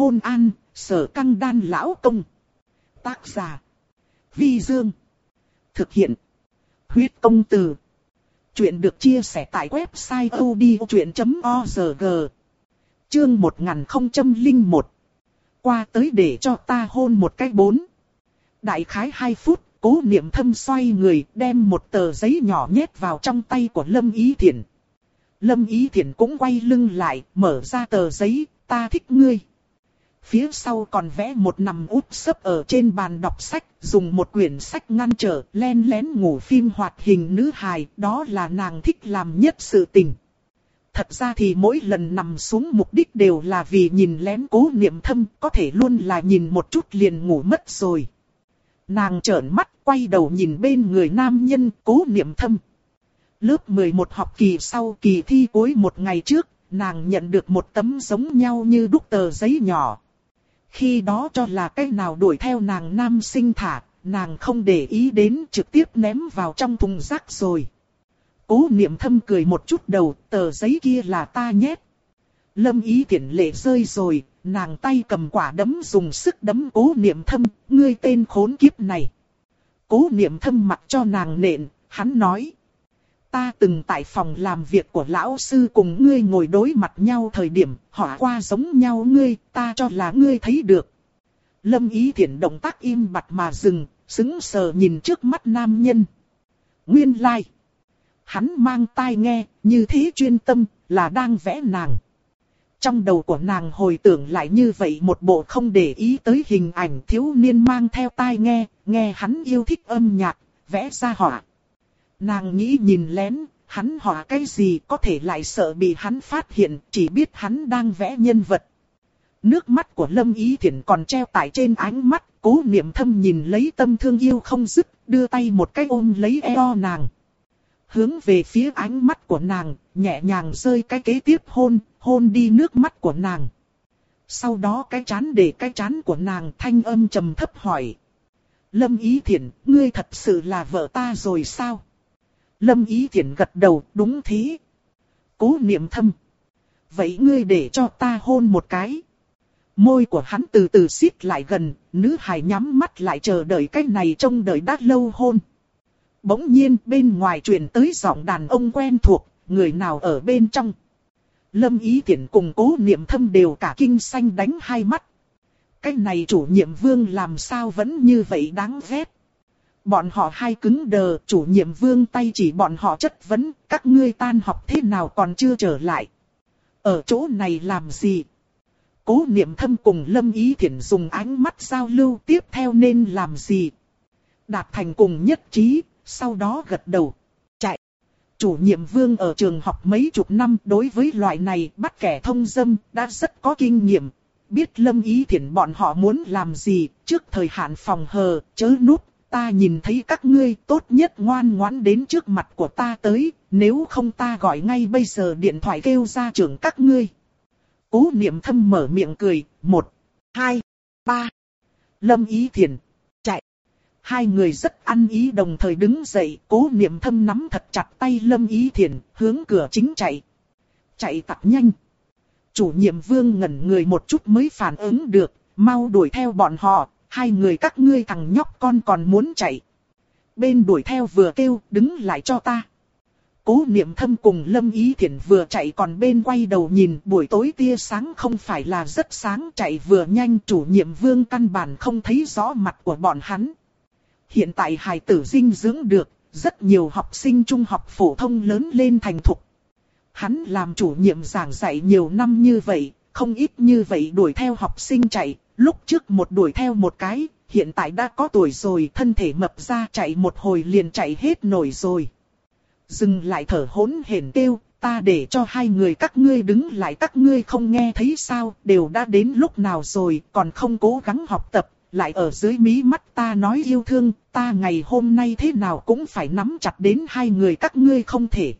hôn an, sở căng đan lão công. Tác giả. Vi Dương. Thực hiện. Huyết công từ. Chuyện được chia sẻ tại website odchuyện.org. Chương 1001. Qua tới để cho ta hôn một cái bốn. Đại khái 2 phút, cố niệm thâm xoay người đem một tờ giấy nhỏ nhét vào trong tay của Lâm Ý Thiển. Lâm Ý Thiển cũng quay lưng lại, mở ra tờ giấy, ta thích ngươi. Phía sau còn vẽ một nằm úp sấp ở trên bàn đọc sách, dùng một quyển sách ngăn trở, len lén ngủ phim hoạt hình nữ hài, đó là nàng thích làm nhất sự tình. Thật ra thì mỗi lần nằm xuống mục đích đều là vì nhìn lén cố niệm thâm, có thể luôn là nhìn một chút liền ngủ mất rồi. Nàng trợn mắt quay đầu nhìn bên người nam nhân cố niệm thâm. Lớp 11 học kỳ sau kỳ thi cuối một ngày trước, nàng nhận được một tấm giống nhau như đúc tờ giấy nhỏ. Khi đó cho là cái nào đuổi theo nàng nam sinh thả, nàng không để ý đến trực tiếp ném vào trong thùng rác rồi. Cố niệm thâm cười một chút đầu, tờ giấy kia là ta nhét. Lâm ý tiện lệ rơi rồi, nàng tay cầm quả đấm dùng sức đấm cố niệm thâm, ngươi tên khốn kiếp này. Cố niệm thâm mặt cho nàng nện, hắn nói. Ta từng tại phòng làm việc của lão sư cùng ngươi ngồi đối mặt nhau thời điểm, họ qua giống nhau ngươi, ta cho là ngươi thấy được. Lâm ý thiện động tác im bặt mà dừng, xứng sờ nhìn trước mắt nam nhân. Nguyên lai. Like. Hắn mang tai nghe, như thế chuyên tâm, là đang vẽ nàng. Trong đầu của nàng hồi tưởng lại như vậy một bộ không để ý tới hình ảnh thiếu niên mang theo tai nghe, nghe hắn yêu thích âm nhạc, vẽ ra họa. Nàng nghĩ nhìn lén, hắn họa cái gì có thể lại sợ bị hắn phát hiện, chỉ biết hắn đang vẽ nhân vật. Nước mắt của Lâm Ý Thiển còn treo tại trên ánh mắt, cố niệm thâm nhìn lấy tâm thương yêu không dứt, đưa tay một cái ôm lấy eo nàng. Hướng về phía ánh mắt của nàng, nhẹ nhàng rơi cái kế tiếp hôn, hôn đi nước mắt của nàng. Sau đó cái chán để cái chán của nàng thanh âm trầm thấp hỏi. Lâm Ý Thiển, ngươi thật sự là vợ ta rồi sao? Lâm Ý Thiển gật đầu, đúng thế. Cố niệm thâm. Vậy ngươi để cho ta hôn một cái. Môi của hắn từ từ xít lại gần, nữ hài nhắm mắt lại chờ đợi cái này trông đợi đã lâu hôn. Bỗng nhiên bên ngoài truyền tới giọng đàn ông quen thuộc, người nào ở bên trong. Lâm Ý Thiển cùng cố niệm thâm đều cả kinh xanh đánh hai mắt. Cái này chủ nhiệm vương làm sao vẫn như vậy đáng ghét. Bọn họ hai cứng đờ, chủ nhiệm vương tay chỉ bọn họ chất vấn, các ngươi tan học thế nào còn chưa trở lại. Ở chỗ này làm gì? Cố niệm thâm cùng Lâm Ý Thiển dùng ánh mắt giao lưu tiếp theo nên làm gì? Đạt thành cùng nhất trí, sau đó gật đầu. Chạy. Chủ nhiệm vương ở trường học mấy chục năm đối với loại này bắt kẻ thông dâm đã rất có kinh nghiệm. Biết lâm ý thiện bọn họ muốn làm gì trước thời hạn phòng hờ, chớ nút. Ta nhìn thấy các ngươi tốt nhất ngoan ngoãn đến trước mặt của ta tới, nếu không ta gọi ngay bây giờ điện thoại kêu ra trưởng các ngươi. Cố niệm thâm mở miệng cười, một, hai, ba. Lâm ý thiền, chạy Hai người rất ăn ý đồng thời đứng dậy, cố niệm thâm nắm thật chặt tay Lâm Ý Thiền, hướng cửa chính chạy. Chạy tặc nhanh. Chủ nhiệm vương ngẩn người một chút mới phản ứng được, mau đuổi theo bọn họ, hai người các ngươi thằng nhóc con còn muốn chạy. Bên đuổi theo vừa kêu, đứng lại cho ta. Cố niệm thâm cùng Lâm Ý Thiển vừa chạy còn bên quay đầu nhìn buổi tối tia sáng không phải là rất sáng chạy vừa nhanh chủ nhiệm vương căn bản không thấy rõ mặt của bọn hắn hiện tại hài tử dinh dưỡng được, rất nhiều học sinh trung học phổ thông lớn lên thành thục. Hắn làm chủ nhiệm giảng dạy nhiều năm như vậy, không ít như vậy đuổi theo học sinh chạy, lúc trước một đuổi theo một cái, hiện tại đã có tuổi rồi, thân thể mập ra chạy một hồi liền chạy hết nổi rồi. Dừng lại thở hỗn hển kêu, ta để cho hai người các ngươi đứng lại các ngươi không nghe thấy sao, đều đã đến lúc nào rồi, còn không cố gắng học tập, lại ở dưới mí mắt ta nói yêu thương, ta ngày hôm nay thế nào cũng phải nắm chặt đến hai người các ngươi không thể.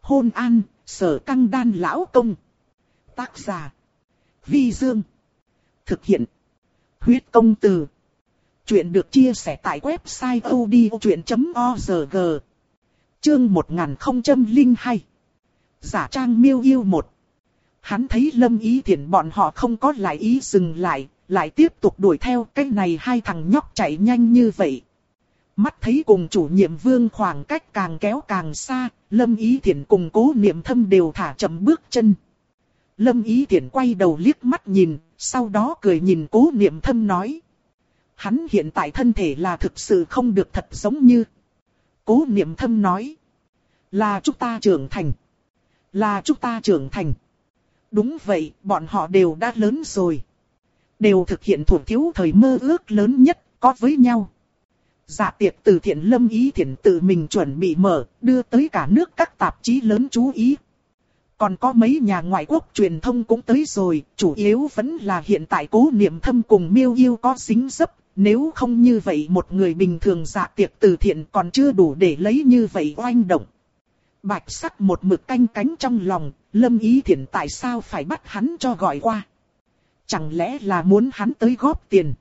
Hôn an, sở căng đan lão công. Tác giả. Vi Dương. Thực hiện. Huyết công từ. Chuyện được chia sẻ tại website odchuyện.org. Chương 1002. Giả trang miêu yêu một. Hắn thấy lâm ý thiện bọn họ không có lại ý dừng lại, lại tiếp tục đuổi theo cái này hai thằng nhóc chạy nhanh như vậy. Mắt thấy cùng chủ nhiệm vương khoảng cách càng kéo càng xa, lâm ý thiện cùng cố niệm thâm đều thả chậm bước chân. Lâm ý thiện quay đầu liếc mắt nhìn, sau đó cười nhìn cố niệm thâm nói. Hắn hiện tại thân thể là thực sự không được thật giống như. Cố niệm thâm nói. Là chúng ta trưởng thành. Là chúng ta trưởng thành. Đúng vậy, bọn họ đều đã lớn rồi. Đều thực hiện thuộc thiếu thời mơ ước lớn nhất, có với nhau. Giả tiệc từ thiện lâm ý thiện tự mình chuẩn bị mở, đưa tới cả nước các tạp chí lớn chú ý. Còn có mấy nhà ngoại quốc truyền thông cũng tới rồi, chủ yếu vẫn là hiện tại cố niệm thâm cùng miêu yêu có xính dấp. Nếu không như vậy một người bình thường dạ tiệc từ thiện còn chưa đủ để lấy như vậy oanh động. Bạch sắc một mực canh cánh trong lòng, lâm ý thiện tại sao phải bắt hắn cho gọi qua. Chẳng lẽ là muốn hắn tới góp tiền.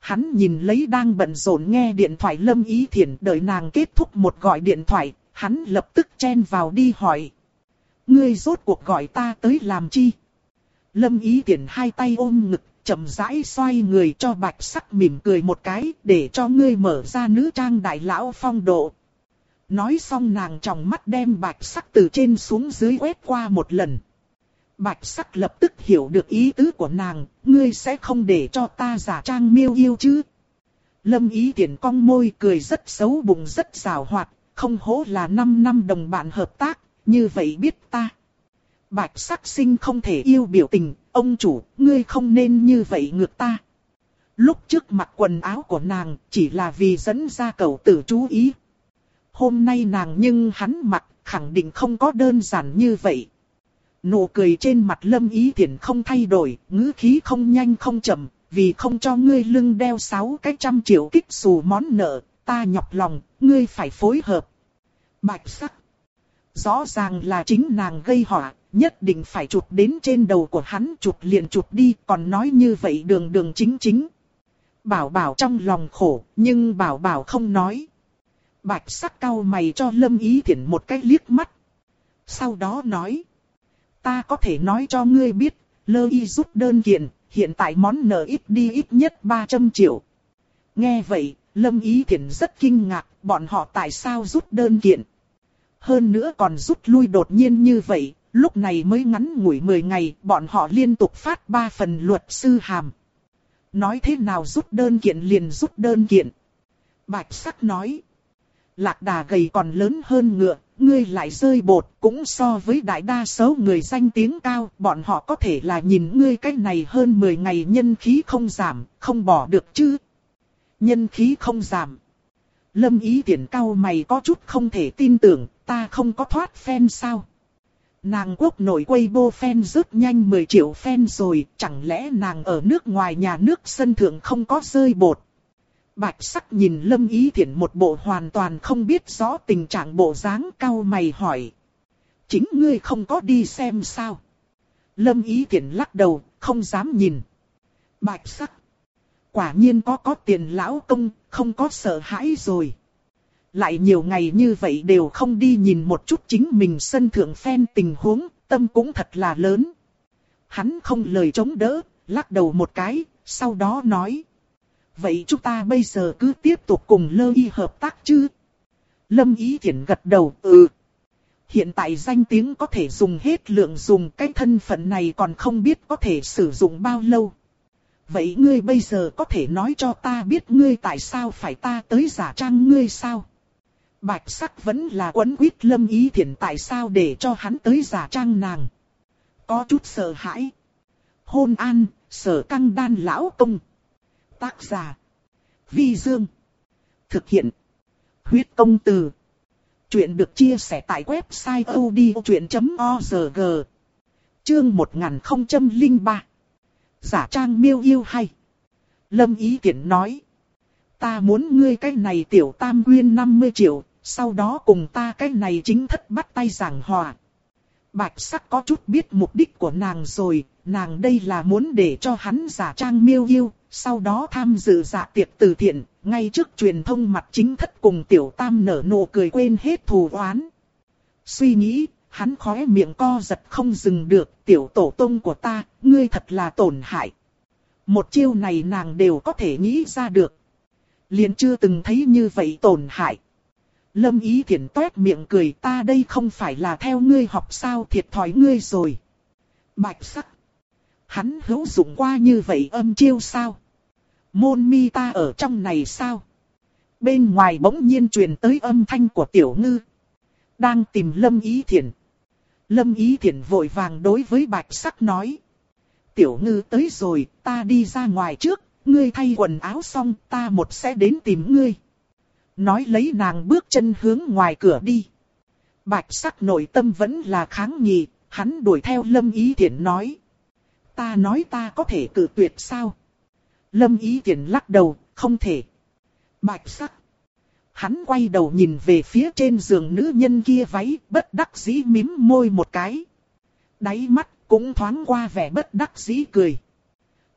Hắn nhìn lấy đang bận rộn nghe điện thoại lâm ý thiện đợi nàng kết thúc một gọi điện thoại, hắn lập tức chen vào đi hỏi. Ngươi rốt cuộc gọi ta tới làm chi? Lâm ý tiện hai tay ôm ngực, chậm rãi xoay người cho bạch sắc mỉm cười một cái để cho ngươi mở ra nữ trang đại lão phong độ. Nói xong nàng trong mắt đem bạch sắc từ trên xuống dưới quét qua một lần. Bạch sắc lập tức hiểu được ý tứ của nàng, ngươi sẽ không để cho ta giả trang miêu yêu chứ. Lâm ý tiện cong môi cười rất xấu bụng rất rào hoạt, không hổ là 5 năm đồng bạn hợp tác, như vậy biết ta. Bạch sắc sinh không thể yêu biểu tình, ông chủ, ngươi không nên như vậy ngược ta. Lúc trước mặc quần áo của nàng chỉ là vì dẫn ra cậu tử chú ý. Hôm nay nàng nhưng hắn mặc khẳng định không có đơn giản như vậy. Nụ cười trên mặt lâm ý thiện không thay đổi, ngữ khí không nhanh không chậm, vì không cho ngươi lưng đeo sáu cái trăm triệu kích xù món nợ, ta nhọc lòng, ngươi phải phối hợp. Bạch sắc. Rõ ràng là chính nàng gây họa, nhất định phải chụp đến trên đầu của hắn chụp liền chụp đi, còn nói như vậy đường đường chính chính. Bảo bảo trong lòng khổ, nhưng bảo bảo không nói. Bạch sắc cao mày cho lâm ý thiện một cái liếc mắt. Sau đó nói ta có thể nói cho ngươi biết, lơ y rút đơn kiện, hiện tại món nợ ít đi ít nhất 300 triệu. Nghe vậy, Lâm Ý Thiển rất kinh ngạc, bọn họ tại sao rút đơn kiện. Hơn nữa còn rút lui đột nhiên như vậy, lúc này mới ngắn ngủi 10 ngày, bọn họ liên tục phát 3 phần luật sư hàm. Nói thế nào rút đơn kiện liền rút đơn kiện. Bạch sắc nói. Lạc đà gầy còn lớn hơn ngựa, ngươi lại rơi bột, cũng so với đại đa số người danh tiếng cao, bọn họ có thể là nhìn ngươi cách này hơn 10 ngày nhân khí không giảm, không bỏ được chứ. Nhân khí không giảm. Lâm ý tiện cao mày có chút không thể tin tưởng, ta không có thoát fan sao. Nàng quốc nội Weibo bô fan rất nhanh 10 triệu fan rồi, chẳng lẽ nàng ở nước ngoài nhà nước sân thượng không có rơi bột. Bạch sắc nhìn lâm ý thiện một bộ hoàn toàn không biết rõ tình trạng bộ dáng cao mày hỏi. Chính ngươi không có đi xem sao? Lâm ý thiện lắc đầu, không dám nhìn. Bạch sắc. Quả nhiên có có tiền lão công, không có sợ hãi rồi. Lại nhiều ngày như vậy đều không đi nhìn một chút chính mình sân thượng phen tình huống, tâm cũng thật là lớn. Hắn không lời chống đỡ, lắc đầu một cái, sau đó nói. Vậy chúng ta bây giờ cứ tiếp tục cùng lơ y hợp tác chứ? Lâm Ý thiện gật đầu, ừ. Hiện tại danh tiếng có thể dùng hết lượng dùng cái thân phận này còn không biết có thể sử dụng bao lâu. Vậy ngươi bây giờ có thể nói cho ta biết ngươi tại sao phải ta tới giả trang ngươi sao? Bạch sắc vẫn là quấn quýt lâm ý thiện tại sao để cho hắn tới giả trang nàng. Có chút sợ hãi. Hôn an, sở căng đan lão công. Tác giả. Vi Dương. Thực hiện. Huyết công từ. Chuyện được chia sẻ tại website odchuyện.org. Chương 1003. Giả trang miêu yêu hay. Lâm Ý Tiễn nói. Ta muốn ngươi cái này tiểu tam nguyên 50 triệu, sau đó cùng ta cái này chính thất bắt tay giảng hòa. Bạch sắc có chút biết mục đích của nàng rồi, nàng đây là muốn để cho hắn giả trang miêu yêu, sau đó tham dự dạ tiệc từ thiện, ngay trước truyền thông mặt chính thất cùng tiểu tam nở nụ cười quên hết thù oán. Suy nghĩ, Hắn khóe miệng co giật không dừng được, tiểu tổ tông của ta, ngươi thật là tổn hại. Một chiêu này nàng đều có thể nghĩ ra được. Liền chưa từng thấy như vậy tổn hại. Lâm ý thiển toét miệng cười ta đây không phải là theo ngươi học sao thiệt thòi ngươi rồi. Bạch sắc. Hắn hữu dụng qua như vậy âm chiêu sao? Môn mi ta ở trong này sao? Bên ngoài bỗng nhiên truyền tới âm thanh của tiểu ngư. Đang tìm lâm ý thiển. Lâm ý thiển vội vàng đối với bạch sắc nói. Tiểu ngư tới rồi, ta đi ra ngoài trước, ngươi thay quần áo xong, ta một sẽ đến tìm ngươi. Nói lấy nàng bước chân hướng ngoài cửa đi. Bạch sắc nội tâm vẫn là kháng nghị, hắn đuổi theo lâm ý thiện nói. Ta nói ta có thể cử tuyệt sao? Lâm ý thiện lắc đầu, không thể. Bạch sắc. Hắn quay đầu nhìn về phía trên giường nữ nhân kia váy, bất đắc dĩ mím môi một cái. Đáy mắt cũng thoáng qua vẻ bất đắc dĩ cười.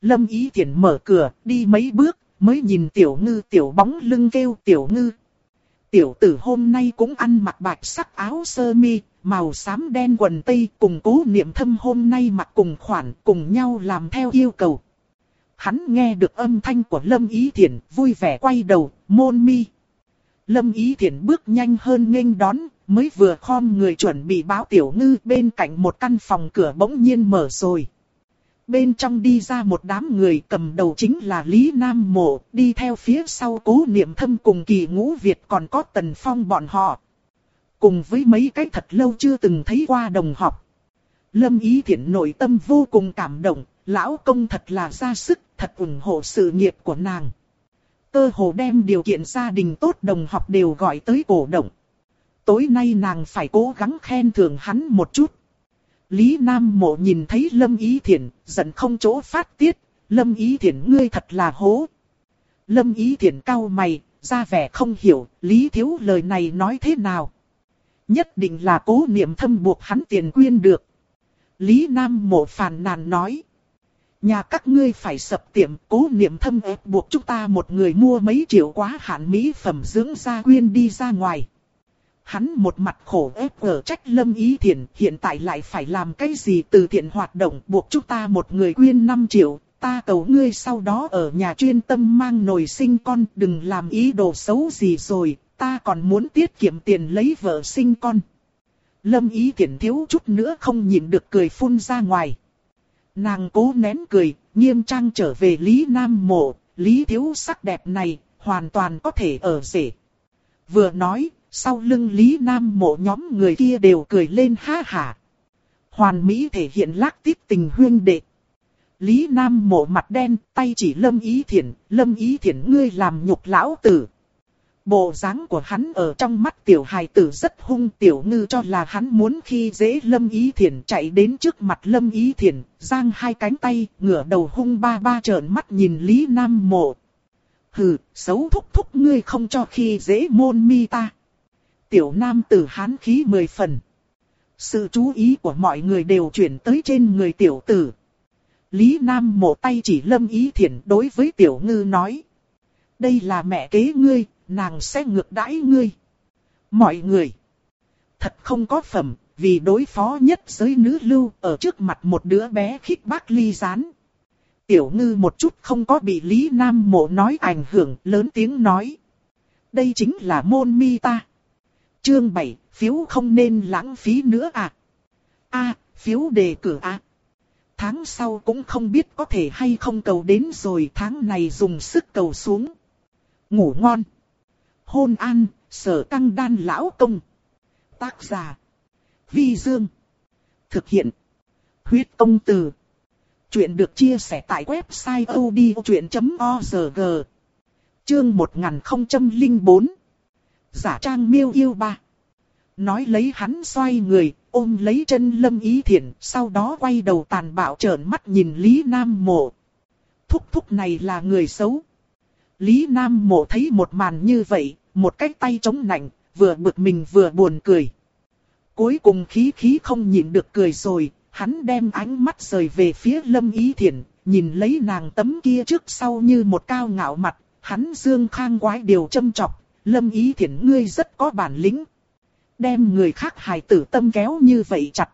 Lâm ý Thiển mở cửa, đi mấy bước, mới nhìn tiểu ngư tiểu bóng lưng kêu tiểu ngư. Tiểu tử hôm nay cũng ăn mặc bạch sắc áo sơ mi, màu xám đen quần tây cùng cố niệm thâm hôm nay mặc cùng khoản cùng nhau làm theo yêu cầu. Hắn nghe được âm thanh của Lâm Ý Thiển, vui vẻ quay đầu, môn mi. Lâm Ý Thiển bước nhanh hơn nghênh đón, mới vừa khom người chuẩn bị báo tiểu ngư bên cạnh một căn phòng cửa bỗng nhiên mở rồi. Bên trong đi ra một đám người cầm đầu chính là Lý Nam Mộ, đi theo phía sau cố niệm thâm cùng kỳ ngũ Việt còn có tần phong bọn họ. Cùng với mấy cái thật lâu chưa từng thấy qua đồng học. Lâm Ý Thiển nội tâm vô cùng cảm động, lão công thật là ra sức, thật ủng hộ sự nghiệp của nàng. Cơ hồ đem điều kiện gia đình tốt đồng học đều gọi tới cổ động. Tối nay nàng phải cố gắng khen thưởng hắn một chút. Lý Nam Mộ nhìn thấy Lâm Ý Thiển, giận không chỗ phát tiết, Lâm Ý Thiển ngươi thật là hố. Lâm Ý Thiển cau mày, ra vẻ không hiểu, Lý Thiếu lời này nói thế nào. Nhất định là cố niệm thâm buộc hắn tiền quyên được. Lý Nam Mộ phàn nàn nói. Nhà các ngươi phải sập tiệm, cố niệm thâm ép buộc chúng ta một người mua mấy triệu quá hạn mỹ phẩm dưỡng da quyên đi ra ngoài. Hắn một mặt khổ ép ở trách lâm ý thiện, hiện tại lại phải làm cái gì từ thiện hoạt động buộc chúng ta một người quyên 5 triệu, ta cầu ngươi sau đó ở nhà chuyên tâm mang nồi sinh con, đừng làm ý đồ xấu gì rồi, ta còn muốn tiết kiệm tiền lấy vợ sinh con. Lâm ý thiện thiếu chút nữa không nhịn được cười phun ra ngoài. Nàng cố nén cười, nghiêm trang trở về Lý Nam Mộ, Lý thiếu sắc đẹp này, hoàn toàn có thể ở rể. Vừa nói, sau lưng Lý Nam mộ nhóm người kia đều cười lên ha hả. Hoàn Mỹ thể hiện lác tiếp tình huyên đệ. Lý Nam mộ mặt đen, tay chỉ Lâm Ý Thiển, Lâm Ý Thiển ngươi làm nhục lão tử. Bộ dáng của hắn ở trong mắt tiểu hài tử rất hung tiểu ngư cho là hắn muốn khi dễ Lâm Ý Thiển chạy đến trước mặt Lâm Ý Thiển, giang hai cánh tay, ngửa đầu hung ba ba trợn mắt nhìn Lý Nam mộ. Hừ, xấu thúc thúc ngươi không cho khi dễ môn mi ta tiểu nam tử hán khí mười phần. Sự chú ý của mọi người đều chuyển tới trên người tiểu tử. Lý Nam mổ tay chỉ lâm ý thiện đối với tiểu ngư nói. Đây là mẹ kế ngươi, nàng sẽ ngược đãi ngươi. Mọi người. Thật không có phẩm, vì đối phó nhất giới nữ lưu ở trước mặt một đứa bé khích bác ly rán Tiểu ngư một chút không có bị Lý Nam mộ nói ảnh hưởng, lớn tiếng nói. Đây chính là môn mi ta. Chương 7, phiếu không nên lãng phí nữa à? A, phiếu đề cử à? Tháng sau cũng không biết có thể hay không cầu đến rồi tháng này dùng sức cầu xuống. Ngủ ngon. Hôn an, sở căng đan lão công. Tác giả. Vi Dương. Thực hiện. Huyết công từ. Chuyện được chia sẻ tại website odchuyện.org. Chương 1004 giả trang miêu yêu ba. Nói lấy hắn xoay người, ôm lấy chân lâm ý thiện, sau đó quay đầu tàn bạo trợn mắt nhìn Lý Nam Mộ. Thúc thúc này là người xấu. Lý Nam Mộ thấy một màn như vậy, một cái tay chống nạnh, vừa bực mình vừa buồn cười. Cuối cùng khí khí không nhịn được cười rồi, hắn đem ánh mắt rời về phía lâm ý thiện, nhìn lấy nàng tấm kia trước sau như một cao ngạo mặt, hắn dương khang quái điều châm chọc, Lâm Ý Thiển ngươi rất có bản lĩnh. đem người khác hài tử tâm kéo như vậy chặt.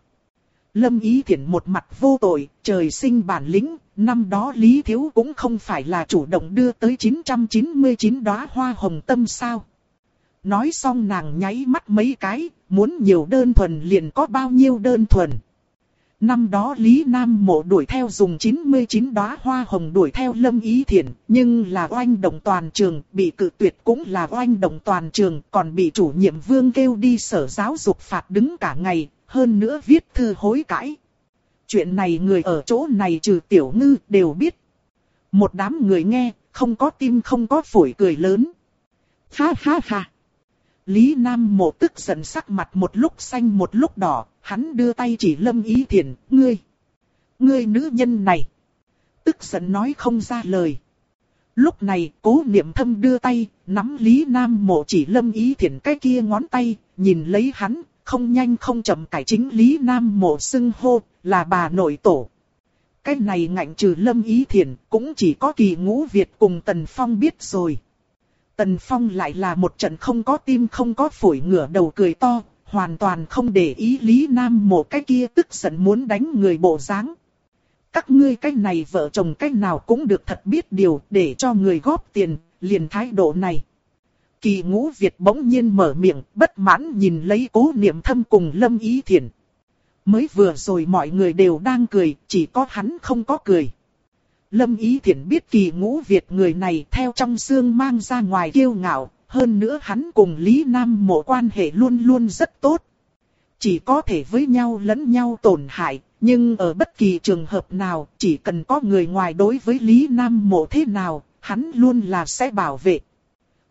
Lâm Ý Thiển một mặt vô tội, trời sinh bản lĩnh, năm đó Lý Thiếu cũng không phải là chủ động đưa tới 999 đóa hoa hồng tâm sao. Nói xong nàng nháy mắt mấy cái, muốn nhiều đơn thuần liền có bao nhiêu đơn thuần. Năm đó Lý Nam Mộ đuổi theo dùng 99 đóa hoa hồng đuổi theo Lâm Ý Thiển, nhưng là oanh động toàn trường, bị cự tuyệt cũng là oanh động toàn trường, còn bị chủ nhiệm vương kêu đi sở giáo dục phạt đứng cả ngày, hơn nữa viết thư hối cãi. Chuyện này người ở chỗ này trừ tiểu ngư đều biết. Một đám người nghe, không có tim không có phổi cười lớn. Ha ha ha. Lý Nam Mộ tức giận sắc mặt một lúc xanh một lúc đỏ, hắn đưa tay chỉ Lâm Ý Thiển, ngươi. Ngươi nữ nhân này. Tức giận nói không ra lời. Lúc này, cố niệm thâm đưa tay, nắm Lý Nam Mộ chỉ Lâm Ý Thiển cái kia ngón tay, nhìn lấy hắn, không nhanh không chậm cải chính Lý Nam Mộ xưng hô, là bà nội tổ. Cái này ngạnh trừ Lâm Ý Thiển, cũng chỉ có kỳ ngũ Việt cùng Tần Phong biết rồi. Tần Phong lại là một trận không có tim không có phổi ngửa đầu cười to, hoàn toàn không để ý Lý Nam một cái kia tức giận muốn đánh người bộ dáng. Các ngươi cái này vợ chồng cái nào cũng được thật biết điều để cho người góp tiền, liền thái độ này. Kỳ ngũ Việt bỗng nhiên mở miệng, bất mãn nhìn lấy cố niệm thâm cùng Lâm Ý Thiền. Mới vừa rồi mọi người đều đang cười, chỉ có hắn không có cười. Lâm Ý Thiển biết kỳ ngũ Việt người này theo trong xương mang ra ngoài kiêu ngạo, hơn nữa hắn cùng Lý Nam mộ quan hệ luôn luôn rất tốt. Chỉ có thể với nhau lẫn nhau tổn hại, nhưng ở bất kỳ trường hợp nào, chỉ cần có người ngoài đối với Lý Nam mộ thế nào, hắn luôn là sẽ bảo vệ.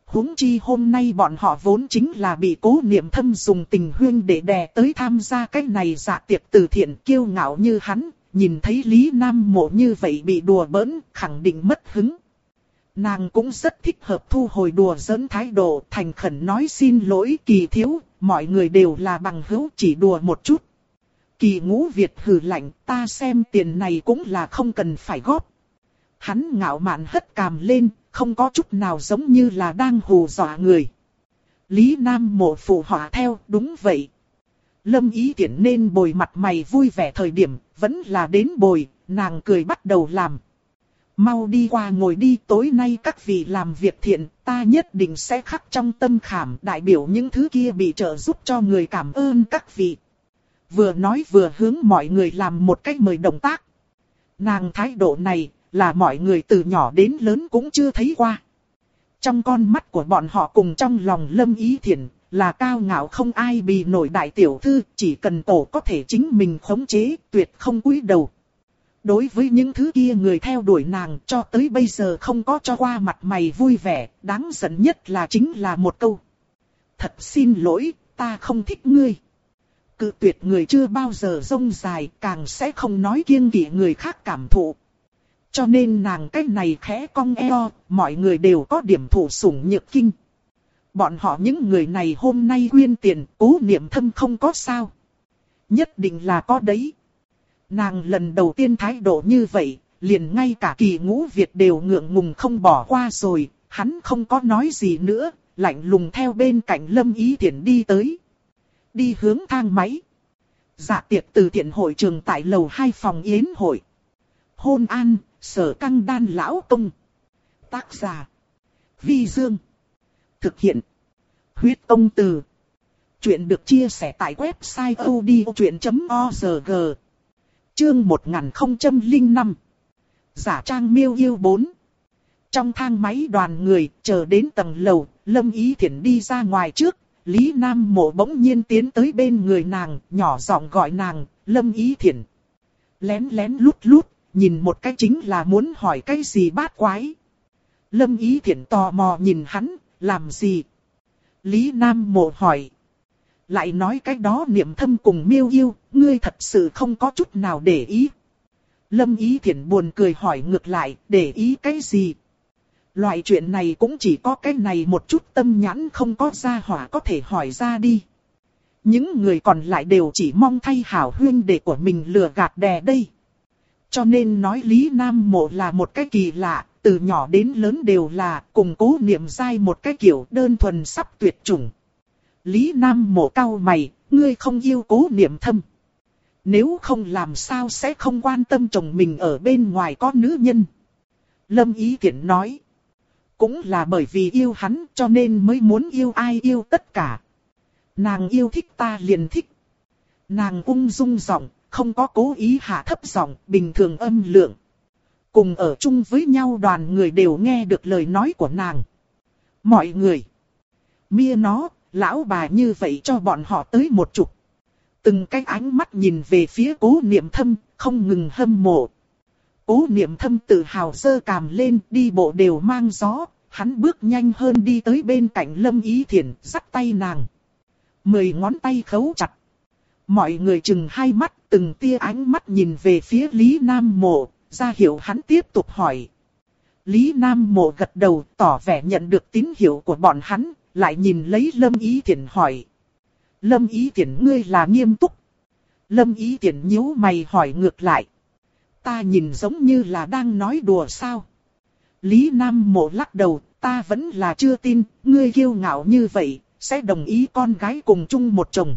huống chi hôm nay bọn họ vốn chính là bị cố niệm thâm dùng tình huyên để đè tới tham gia cái này dạ tiệc từ thiện kiêu ngạo như hắn, nhìn thấy Lý Nam mộ như vậy bị đùa bỡn, khẳng định mất hứng. Nàng cũng rất thích hợp thu hồi đùa giỡn thái độ, thành khẩn nói xin lỗi kỳ thiếu, mọi người đều là bằng hữu chỉ đùa một chút. Kỳ ngũ Việt hừ lạnh, ta xem tiền này cũng là không cần phải góp. Hắn ngạo mạn hất cằm lên, không có chút nào giống như là đang hù dọa người. Lý Nam mộ phụ họa theo, đúng vậy. Lâm ý tiện nên bồi mặt mày vui vẻ thời điểm, vẫn là đến bồi, nàng cười bắt đầu làm. Mau đi qua ngồi đi tối nay các vị làm việc thiện, ta nhất định sẽ khắc trong tâm khảm đại biểu những thứ kia bị trợ giúp cho người cảm ơn các vị. Vừa nói vừa hướng mọi người làm một cách mời động tác. Nàng thái độ này là mọi người từ nhỏ đến lớn cũng chưa thấy qua. Trong con mắt của bọn họ cùng trong lòng lâm ý thiện là cao ngạo không ai bị nổi đại tiểu thư chỉ cần tổ có thể chính mình khống chế tuyệt không cúi đầu. Đối với những thứ kia người theo đuổi nàng cho tới bây giờ không có cho qua mặt mày vui vẻ, đáng giận nhất là chính là một câu. Thật xin lỗi, ta không thích ngươi. Cự tuyệt người chưa bao giờ rông dài, càng sẽ không nói kiêng kỵ người khác cảm thụ. Cho nên nàng cái này khẽ cong eo, mọi người đều có điểm thủ sủng nhược kinh. Bọn họ những người này hôm nay quyên tiền, cố niệm thâm không có sao. Nhất định là có đấy. Nàng lần đầu tiên thái độ như vậy, liền ngay cả kỳ ngũ Việt đều ngượng ngùng không bỏ qua rồi, hắn không có nói gì nữa, lạnh lùng theo bên cạnh lâm ý thiện đi tới. Đi hướng thang máy. Dạ tiệc từ thiện hội trường tại lầu 2 phòng yến hội. Hôn an, sở căng đan lão công. Tác giả. Vi Dương. Thực hiện. Huyết công từ. Chuyện được chia sẻ tại website odchuyện.org. Chương 1005 Giả trang miêu yêu 4 Trong thang máy đoàn người chờ đến tầng lầu, Lâm Ý Thiển đi ra ngoài trước, Lý Nam Mộ bỗng nhiên tiến tới bên người nàng, nhỏ giọng gọi nàng, Lâm Ý Thiển. Lén lén lút lút, nhìn một cái chính là muốn hỏi cái gì bát quái. Lâm Ý Thiển tò mò nhìn hắn, làm gì? Lý Nam Mộ hỏi. Lại nói cái đó niệm thâm cùng miêu yêu, ngươi thật sự không có chút nào để ý. Lâm Ý Thiển buồn cười hỏi ngược lại, để ý cái gì? Loại chuyện này cũng chỉ có cái này một chút tâm nhãn không có ra hỏa có thể hỏi ra đi. Những người còn lại đều chỉ mong thay hảo huyên để của mình lừa gạt đè đây. Cho nên nói Lý Nam Mộ là một cái kỳ lạ, từ nhỏ đến lớn đều là cùng cố niệm dai một cái kiểu đơn thuần sắp tuyệt chủng. Lý Nam mộ cao mày, ngươi không yêu cố niệm thâm. Nếu không làm sao sẽ không quan tâm chồng mình ở bên ngoài có nữ nhân. Lâm Ý Tiễn nói. Cũng là bởi vì yêu hắn cho nên mới muốn yêu ai yêu tất cả. Nàng yêu thích ta liền thích. Nàng ung dung giọng, không có cố ý hạ thấp giọng, bình thường âm lượng. Cùng ở chung với nhau đoàn người đều nghe được lời nói của nàng. Mọi người. Mia nó, lão bà như vậy cho bọn họ tới một chục. Từng cái ánh mắt nhìn về phía cố niệm thâm, không ngừng hâm mộ. Cố niệm thâm tự hào sơ cằm lên, đi bộ đều mang gió, hắn bước nhanh hơn đi tới bên cạnh lâm ý thiền, dắt tay nàng. Mười ngón tay khấu chặt. Mọi người chừng hai mắt, từng tia ánh mắt nhìn về phía Lý Nam Mộ, ra hiệu hắn tiếp tục hỏi. Lý Nam Mộ gật đầu, tỏ vẻ nhận được tín hiệu của bọn hắn, lại nhìn lấy Lâm Ý Thiển hỏi. Lâm Ý Thiển ngươi là nghiêm túc. Lâm Ý Thiển nhíu mày hỏi ngược lại. Ta nhìn giống như là đang nói đùa sao. Lý Nam Mộ lắc đầu, ta vẫn là chưa tin, ngươi kiêu ngạo như vậy, sẽ đồng ý con gái cùng chung một chồng.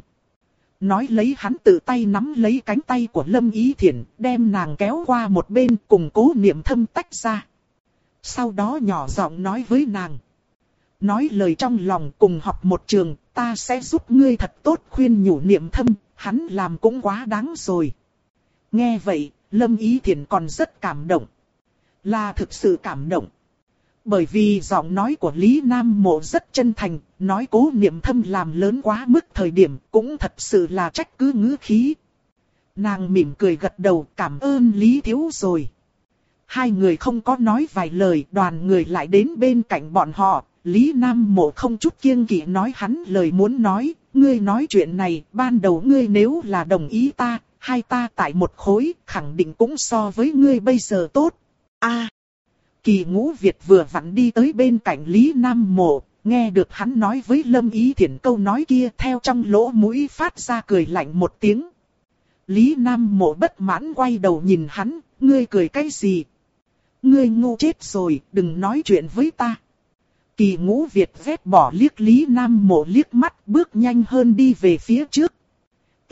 Nói lấy hắn tự tay nắm lấy cánh tay của Lâm Ý Thiển, đem nàng kéo qua một bên cùng cố niệm thâm tách ra. Sau đó nhỏ giọng nói với nàng. Nói lời trong lòng cùng học một trường, ta sẽ giúp ngươi thật tốt khuyên nhủ niệm thâm, hắn làm cũng quá đáng rồi. Nghe vậy, Lâm Ý Thiển còn rất cảm động. Là thực sự cảm động. Bởi vì giọng nói của Lý Nam Mộ rất chân thành, nói cố niệm thâm làm lớn quá mức thời điểm cũng thật sự là trách cứ ngữ khí. Nàng mỉm cười gật đầu cảm ơn Lý Thiếu rồi. Hai người không có nói vài lời đoàn người lại đến bên cạnh bọn họ. Lý Nam Mộ không chút kiêng kỵ nói hắn lời muốn nói, ngươi nói chuyện này, ban đầu ngươi nếu là đồng ý ta, hai ta tại một khối, khẳng định cũng so với ngươi bây giờ tốt. a Kỳ ngũ Việt vừa vặn đi tới bên cạnh Lý Nam Mộ, nghe được hắn nói với Lâm Ý Thiển câu nói kia theo trong lỗ mũi phát ra cười lạnh một tiếng. Lý Nam Mộ bất mãn quay đầu nhìn hắn, ngươi cười cái gì? Ngươi ngu chết rồi, đừng nói chuyện với ta. Kỳ ngũ Việt vét bỏ liếc Lý Nam Mộ liếc mắt bước nhanh hơn đi về phía trước.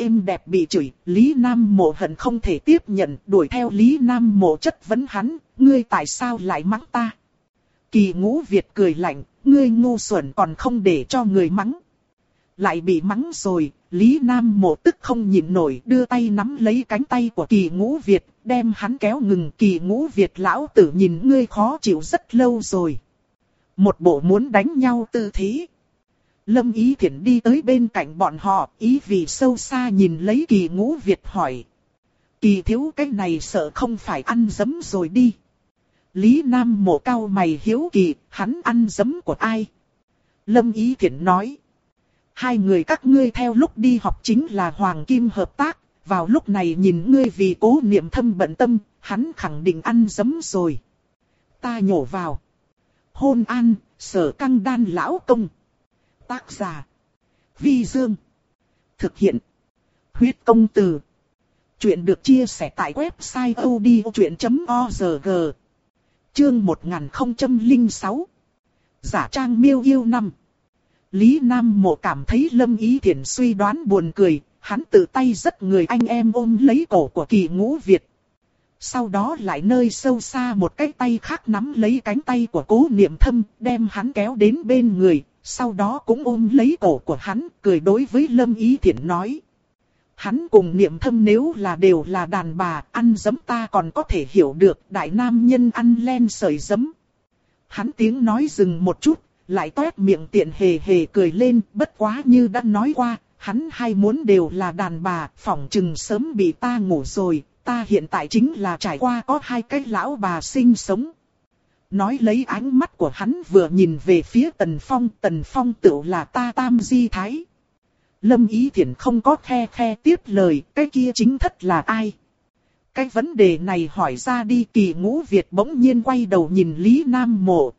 Êm đẹp bị chửi, Lý Nam Mộ hận không thể tiếp nhận, đuổi theo Lý Nam Mộ chất vấn hắn, ngươi tại sao lại mắng ta? Kỳ ngũ Việt cười lạnh, ngươi ngu xuẩn còn không để cho người mắng. Lại bị mắng rồi, Lý Nam Mộ tức không nhịn nổi đưa tay nắm lấy cánh tay của kỳ ngũ Việt, đem hắn kéo ngừng kỳ ngũ Việt lão tử nhìn ngươi khó chịu rất lâu rồi. Một bộ muốn đánh nhau tư thế. Lâm Ý Thiển đi tới bên cạnh bọn họ, ý vì sâu xa nhìn lấy kỳ ngũ Việt hỏi. Kỳ thiếu cái này sợ không phải ăn dấm rồi đi. Lý Nam mộ cao mày hiếu kỳ, hắn ăn dấm của ai? Lâm Ý Thiển nói. Hai người các ngươi theo lúc đi học chính là Hoàng Kim hợp tác, vào lúc này nhìn ngươi vì cố niệm thâm bận tâm, hắn khẳng định ăn dấm rồi. Ta nhổ vào. Hôn an, sở căng đan lão công. Tác giả. Vi Dương. Thực hiện. Huyết công từ. Chuyện được chia sẻ tại website odchuyện.org. Chương 1006. Giả trang miêu yêu năm. Lý Nam Mộ cảm thấy Lâm Ý Thiển suy đoán buồn cười, hắn tự tay rất người anh em ôm lấy cổ của kỳ ngũ Việt. Sau đó lại nơi sâu xa một cái tay khác nắm lấy cánh tay của cố niệm thâm, đem hắn kéo đến bên người, sau đó cũng ôm lấy cổ của hắn, cười đối với Lâm Ý Thiển nói. Hắn cùng niệm thâm nếu là đều là đàn bà, ăn giấm ta còn có thể hiểu được, đại nam nhân ăn len sợi giấm. Hắn tiếng nói dừng một chút, lại toét miệng tiện hề hề cười lên, bất quá như đã nói qua, hắn hay muốn đều là đàn bà, phỏng chừng sớm bị ta ngủ rồi, ta hiện tại chính là trải qua có hai cái lão bà sinh sống. Nói lấy ánh mắt của hắn vừa nhìn về phía Tần Phong, Tần Phong tựu là ta tam di thái. Lâm Ý Thiển không có khe khe tiếp lời, cái kia chính thất là ai? Cái vấn đề này hỏi ra đi kỳ ngũ Việt bỗng nhiên quay đầu nhìn Lý Nam Mộ.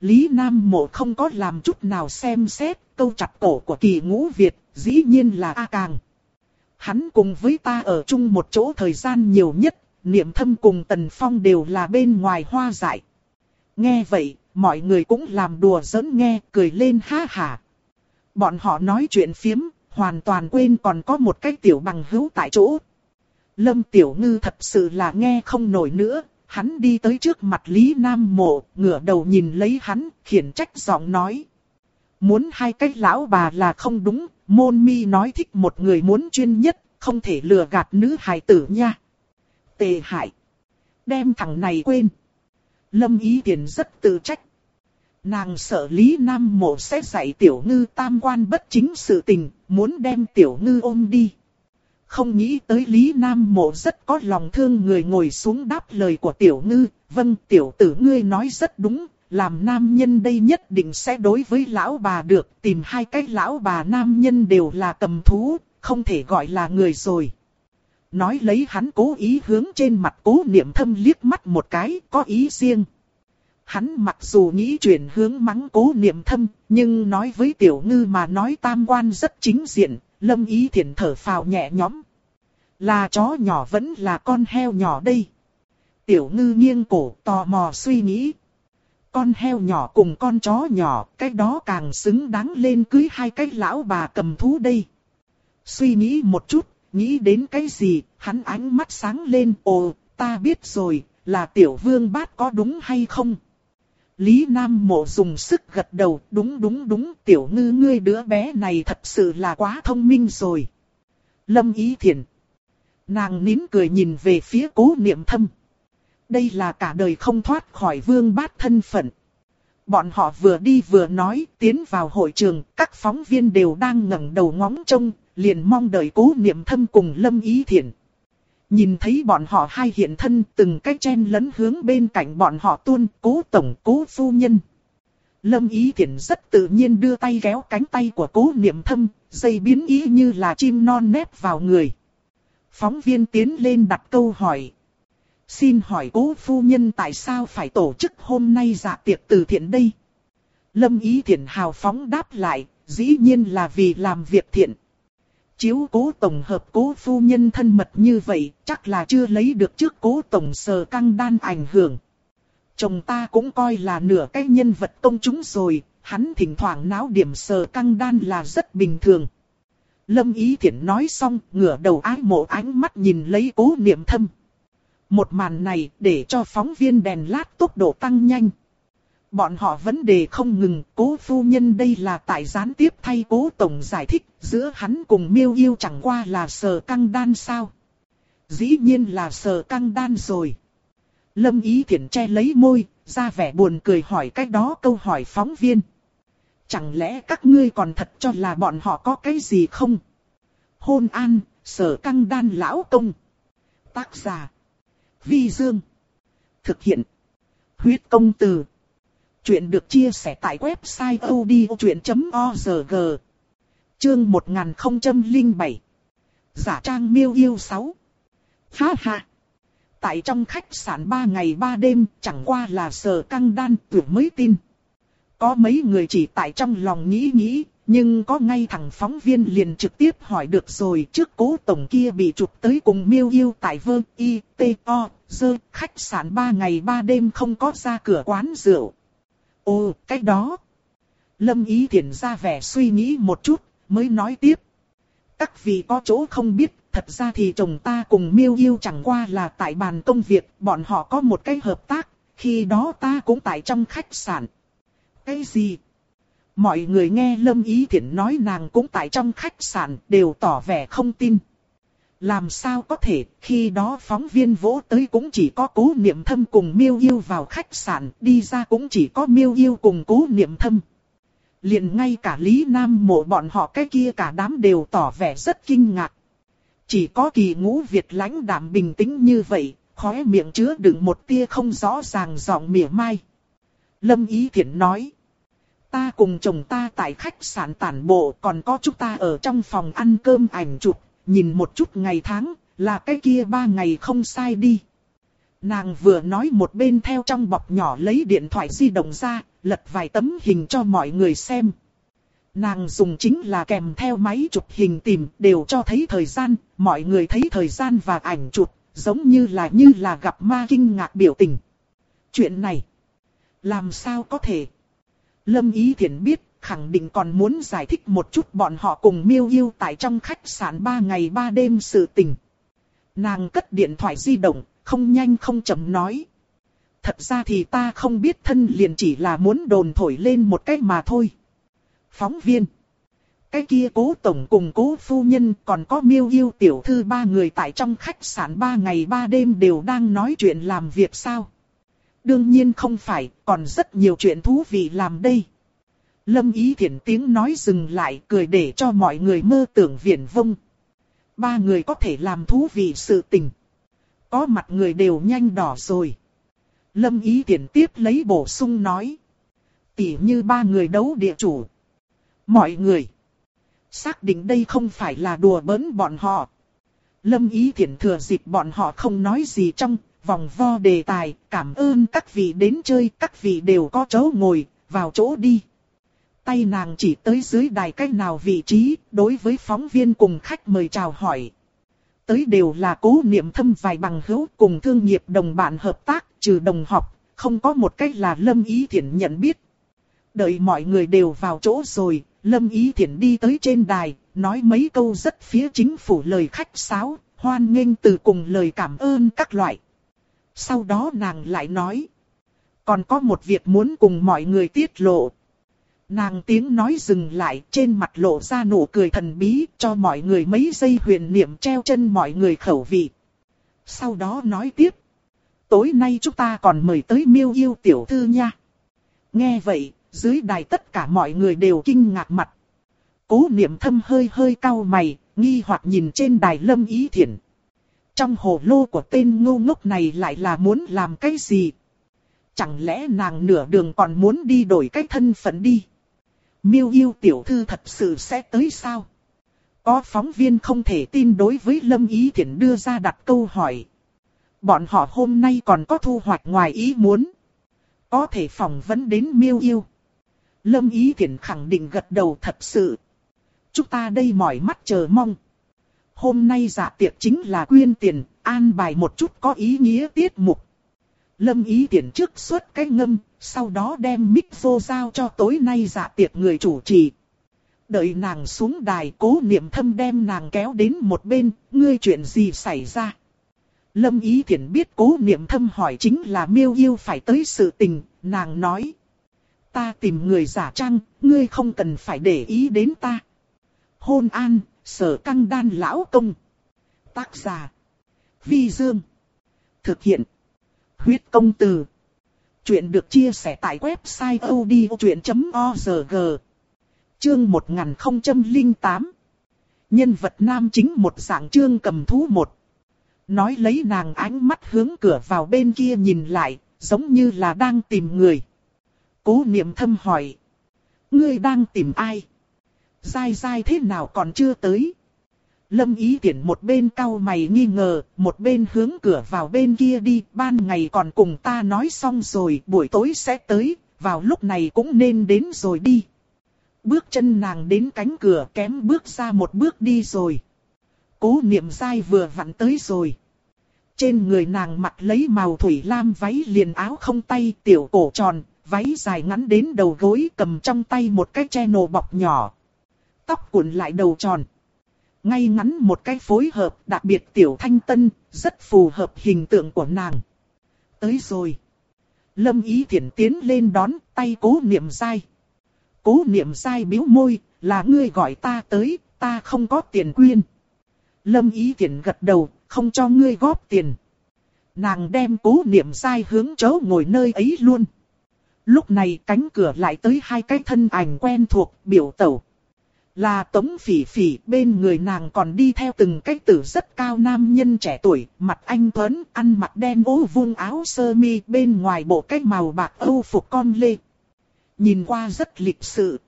Lý Nam Mộ không có làm chút nào xem xét câu chặt cổ của kỳ ngũ Việt, dĩ nhiên là A Càng. Hắn cùng với ta ở chung một chỗ thời gian nhiều nhất, niệm thâm cùng Tần Phong đều là bên ngoài hoa dại. Nghe vậy, mọi người cũng làm đùa giỡn nghe, cười lên ha hả. Bọn họ nói chuyện phiếm, hoàn toàn quên còn có một cái tiểu bằng hữu tại chỗ. Lâm Tiểu Ngư thật sự là nghe không nổi nữa, hắn đi tới trước mặt Lý Nam Mộ, ngửa đầu nhìn lấy hắn, khiển trách giọng nói. Muốn hai cái lão bà là không đúng, môn mi nói thích một người muốn chuyên nhất, không thể lừa gạt nữ hài tử nha. Tề hại. Đem thằng này quên. Lâm ý tiền rất tự trách. Nàng sợ Lý Nam Mộ sẽ dạy tiểu ngư tam quan bất chính sự tình, muốn đem tiểu ngư ôm đi. Không nghĩ tới Lý Nam Mộ rất có lòng thương người ngồi xuống đáp lời của tiểu ngư, vâng tiểu tử ngươi nói rất đúng, làm nam nhân đây nhất định sẽ đối với lão bà được, tìm hai cái lão bà nam nhân đều là cầm thú, không thể gọi là người rồi. Nói lấy hắn cố ý hướng trên mặt cố niệm thâm liếc mắt một cái, có ý riêng. Hắn mặc dù nghĩ chuyển hướng mắng cố niệm thâm, nhưng nói với tiểu ngư mà nói tam quan rất chính diện, lâm ý thiện thở phào nhẹ nhõm. Là chó nhỏ vẫn là con heo nhỏ đây. Tiểu ngư nghiêng cổ tò mò suy nghĩ. Con heo nhỏ cùng con chó nhỏ, cái đó càng xứng đáng lên cưới hai cái lão bà cầm thú đây. Suy nghĩ một chút, nghĩ đến cái gì, hắn ánh mắt sáng lên, ồ, ta biết rồi, là tiểu vương bát có đúng hay không? Lý Nam Mộ dùng sức gật đầu, đúng đúng đúng, tiểu ngư ngươi đứa bé này thật sự là quá thông minh rồi. Lâm Ý Thiển. Nàng nín cười nhìn về phía cố niệm thâm. Đây là cả đời không thoát khỏi vương bát thân phận. Bọn họ vừa đi vừa nói, tiến vào hội trường, các phóng viên đều đang ngẩng đầu ngóng trông, liền mong đợi cố niệm thâm cùng Lâm Ý thiện Nhìn thấy bọn họ hai hiện thân từng cách chen lấn hướng bên cạnh bọn họ tuôn cố tổng cố phu nhân. Lâm Ý thiện rất tự nhiên đưa tay kéo cánh tay của cố niệm thâm, dây biến ý như là chim non nép vào người. Phóng viên tiến lên đặt câu hỏi. Xin hỏi cố phu nhân tại sao phải tổ chức hôm nay dạ tiệc từ thiện đây? Lâm Ý thiện hào phóng đáp lại, dĩ nhiên là vì làm việc thiện. Chiếu cố tổng hợp cố phu nhân thân mật như vậy, chắc là chưa lấy được trước cố tổng sờ căng đan ảnh hưởng. Chồng ta cũng coi là nửa cái nhân vật công chúng rồi, hắn thỉnh thoảng náo điểm sờ căng đan là rất bình thường. Lâm Ý Thiển nói xong, ngửa đầu ái mộ ánh mắt nhìn lấy cố niệm thâm. Một màn này để cho phóng viên đèn lát tốc độ tăng nhanh. Bọn họ vấn đề không ngừng, cố phu nhân đây là tại gián tiếp thay cố tổng giải thích, giữa hắn cùng miêu yêu chẳng qua là sờ căng đan sao. Dĩ nhiên là sờ căng đan rồi. Lâm ý thiện che lấy môi, ra vẻ buồn cười hỏi cách đó câu hỏi phóng viên. Chẳng lẽ các ngươi còn thật cho là bọn họ có cái gì không? Hôn an, sở căng đan lão công. Tác giả. Vi Dương. Thực hiện. Huyết công từ. Chuyện được chia sẻ tại website odchuyện.org Chương 1007 Giả trang miêu yêu 6 Ha ha Tại trong khách sạn 3 ngày 3 đêm chẳng qua là sờ căng đan tưởng mới tin. Có mấy người chỉ tại trong lòng nghĩ nghĩ, nhưng có ngay thằng phóng viên liền trực tiếp hỏi được rồi trước cố tổng kia bị chụp tới cùng miêu yêu tại vơ y t o dơ khách sạn 3 ngày 3 đêm không có ra cửa quán rượu. Ồ, cái đó. Lâm Ý Thiển ra vẻ suy nghĩ một chút, mới nói tiếp. Các vị có chỗ không biết, thật ra thì chồng ta cùng miêu yêu chẳng qua là tại bàn công việc, bọn họ có một cái hợp tác, khi đó ta cũng tại trong khách sạn. Cái gì? Mọi người nghe Lâm Ý Thiển nói nàng cũng tại trong khách sạn đều tỏ vẻ không tin. Làm sao có thể, khi đó phóng viên vỗ tới cũng chỉ có cố niệm thâm cùng miêu yêu vào khách sạn, đi ra cũng chỉ có miêu yêu cùng cố niệm thâm. liền ngay cả Lý Nam mộ bọn họ cái kia cả đám đều tỏ vẻ rất kinh ngạc. Chỉ có kỳ ngũ Việt lãnh đạm bình tĩnh như vậy, khóe miệng chứa đựng một tia không rõ ràng giọng mỉa mai. Lâm Ý Thiển nói. Ta cùng chồng ta tại khách sạn tản bộ còn có chúng ta ở trong phòng ăn cơm ảnh chụp nhìn một chút ngày tháng, là cái kia ba ngày không sai đi. Nàng vừa nói một bên theo trong bọc nhỏ lấy điện thoại di động ra, lật vài tấm hình cho mọi người xem. Nàng dùng chính là kèm theo máy chụp hình tìm đều cho thấy thời gian, mọi người thấy thời gian và ảnh chụp, giống như là như là gặp ma kinh ngạc biểu tình. Chuyện này, làm sao có thể? Lâm Ý Thiển biết, khẳng định còn muốn giải thích một chút bọn họ cùng miêu yêu tại trong khách sạn 3 ngày 3 đêm sự tình. Nàng cất điện thoại di động, không nhanh không chậm nói. Thật ra thì ta không biết thân liền chỉ là muốn đồn thổi lên một cách mà thôi. Phóng viên. Cái kia cố tổng cùng cố phu nhân còn có miêu yêu tiểu thư ba người tại trong khách sạn ba ngày ba đêm đều đang nói chuyện làm việc sao. Đương nhiên không phải, còn rất nhiều chuyện thú vị làm đây. Lâm ý thiện tiếng nói dừng lại cười để cho mọi người mơ tưởng viển vông. Ba người có thể làm thú vị sự tình. Có mặt người đều nhanh đỏ rồi. Lâm ý thiện tiếp lấy bổ sung nói. Tỉ như ba người đấu địa chủ. Mọi người. Xác định đây không phải là đùa bỡn bọn họ. Lâm ý thiện thừa dịp bọn họ không nói gì trong vòng vo đề tài, cảm ơn các vị đến chơi, các vị đều có chỗ ngồi, vào chỗ đi. Tay nàng chỉ tới dưới đài cách nào vị trí, đối với phóng viên cùng khách mời chào hỏi. Tới đều là cố niệm thâm vài bằng hữu cùng thương nghiệp đồng bạn hợp tác, trừ đồng học, không có một cách là Lâm Ý Thiển nhận biết. Đợi mọi người đều vào chỗ rồi, Lâm Ý Thiển đi tới trên đài, nói mấy câu rất phía chính phủ lời khách sáo, hoan nghênh từ cùng lời cảm ơn các loại. Sau đó nàng lại nói. Còn có một việc muốn cùng mọi người tiết lộ. Nàng tiếng nói dừng lại trên mặt lộ ra nụ cười thần bí cho mọi người mấy giây huyền niệm treo chân mọi người khẩu vị. Sau đó nói tiếp. Tối nay chúng ta còn mời tới miêu yêu tiểu thư nha. Nghe vậy, dưới đài tất cả mọi người đều kinh ngạc mặt. Cố niệm thâm hơi hơi cau mày, nghi hoặc nhìn trên đài lâm ý thiện. Trong hồ lô của tên ngu ngốc này lại là muốn làm cái gì? Chẳng lẽ nàng nửa đường còn muốn đi đổi cái thân phận đi? Miêu yêu tiểu thư thật sự sẽ tới sao? Có phóng viên không thể tin đối với Lâm Ý Thiển đưa ra đặt câu hỏi. Bọn họ hôm nay còn có thu hoạch ngoài ý muốn. Có thể phỏng vấn đến miêu yêu. Lâm Ý Thiển khẳng định gật đầu thật sự. Chúng ta đây mỏi mắt chờ mong. Hôm nay dạ tiệc chính là quyên tiền, an bài một chút có ý nghĩa tiết mục. Lâm ý tiện trước suốt cái ngâm, sau đó đem mic vô giao cho tối nay dạ tiệc người chủ trì. Đợi nàng xuống đài cố niệm thâm đem nàng kéo đến một bên, ngươi chuyện gì xảy ra. Lâm ý thiện biết cố niệm thâm hỏi chính là miêu yêu phải tới sự tình, nàng nói. Ta tìm người giả trang, ngươi không cần phải để ý đến ta. Hôn an, Sở căng đan lão công. Tác giả. Vi Dương. Thực hiện. Huyết công từ. Chuyện được chia sẻ tại website odchuyện.org. Chương 1008. Nhân vật nam chính một dạng chương cầm thú một. Nói lấy nàng ánh mắt hướng cửa vào bên kia nhìn lại, giống như là đang tìm người. Cố niệm thâm hỏi. Ngươi đang tìm ai? Dai dai thế nào còn chưa tới. Lâm ý tiện một bên cau mày nghi ngờ, một bên hướng cửa vào bên kia đi, ban ngày còn cùng ta nói xong rồi, buổi tối sẽ tới, vào lúc này cũng nên đến rồi đi. Bước chân nàng đến cánh cửa kém bước ra một bước đi rồi. Cố niệm dai vừa vặn tới rồi. Trên người nàng mặc lấy màu thủy lam váy liền áo không tay tiểu cổ tròn, váy dài ngắn đến đầu gối cầm trong tay một cái che nồ bọc nhỏ, tóc cuộn lại đầu tròn. Ngay ngắn một cái phối hợp đặc biệt tiểu thanh tân, rất phù hợp hình tượng của nàng. Tới rồi. Lâm ý thiển tiến lên đón tay cố niệm dai. Cố niệm dai biếu môi, là ngươi gọi ta tới, ta không có tiền quyên. Lâm ý thiển gật đầu, không cho ngươi góp tiền. Nàng đem cố niệm dai hướng chỗ ngồi nơi ấy luôn. Lúc này cánh cửa lại tới hai cái thân ảnh quen thuộc biểu tẩu. Là tống phỉ phỉ, bên người nàng còn đi theo từng cái tử rất cao nam nhân trẻ tuổi, mặt anh Tuấn, ăn mặc đen ố vuông áo sơ mi, bên ngoài bộ cách màu bạc âu phục con lê. Nhìn qua rất lịch sự.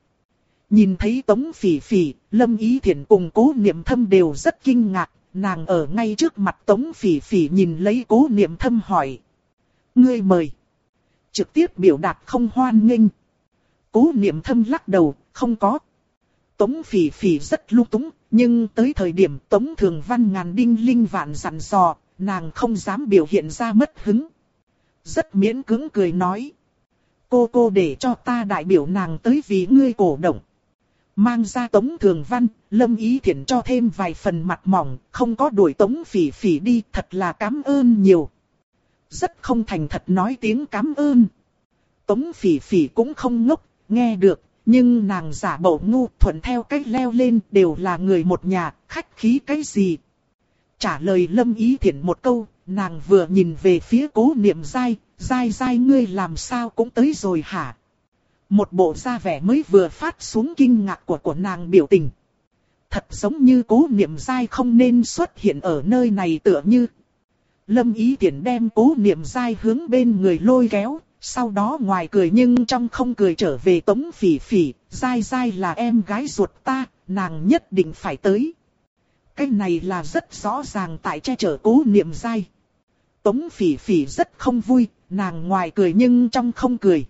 Nhìn thấy tống phỉ phỉ, lâm ý thiện cùng cố niệm thâm đều rất kinh ngạc, nàng ở ngay trước mặt tống phỉ phỉ nhìn lấy cố niệm thâm hỏi. Ngươi mời. Trực tiếp biểu đạt không hoan nghênh. Cố niệm thâm lắc đầu, không có. Tống phỉ phỉ rất lung túng, nhưng tới thời điểm Tống Thường Văn ngàn đinh linh vạn dặn dò, nàng không dám biểu hiện ra mất hứng. Rất miễn cứng cười nói. cô cô để cho ta đại biểu nàng tới vì ngươi cổ động. Mang ra tống thường văn, lâm ý Thiển cho thêm vài phần mặt mỏng, không có đuổi tống phỉ phỉ đi, thật là cảm ơn nhiều. Rất không thành thật nói tiếng cảm ơn. Tống phỉ phỉ cũng không ngốc, nghe được, nhưng nàng giả bộ ngu thuận theo cách leo lên đều là người một nhà, khách khí cái gì. Trả lời lâm ý thiện một câu, nàng vừa nhìn về phía cố niệm dai, dai dai ngươi làm sao cũng tới rồi hả? Một bộ da vẻ mới vừa phát xuống kinh ngạc của của nàng biểu tình. Thật giống như cố niệm dai không nên xuất hiện ở nơi này tựa như. Lâm ý tiện đem cố niệm dai hướng bên người lôi kéo, sau đó ngoài cười nhưng trong không cười trở về tống phỉ phỉ, dai dai là em gái ruột ta, nàng nhất định phải tới. Cái này là rất rõ ràng tại che chở cố niệm dai. Tống phỉ phỉ rất không vui, nàng ngoài cười nhưng trong không cười.